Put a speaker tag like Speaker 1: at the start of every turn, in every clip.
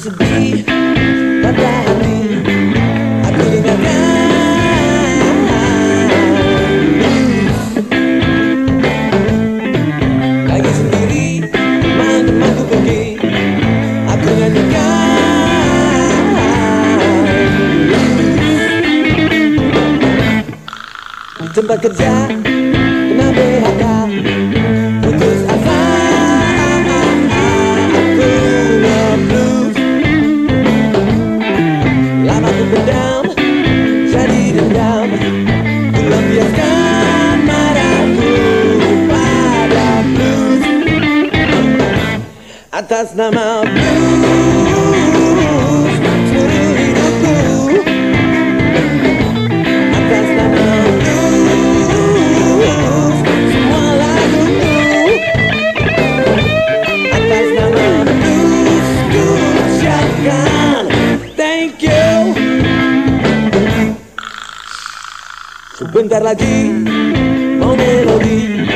Speaker 1: sedih pada hati Aku dengarkan Lagi sendiri teman-temanku pergi. Aku nyanyikan. Di tempat kerja kena Thank you. Sebentar lagi Mau melodi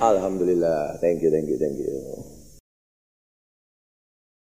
Speaker 2: Alhamdulillah. Thank you, thank you, thank you.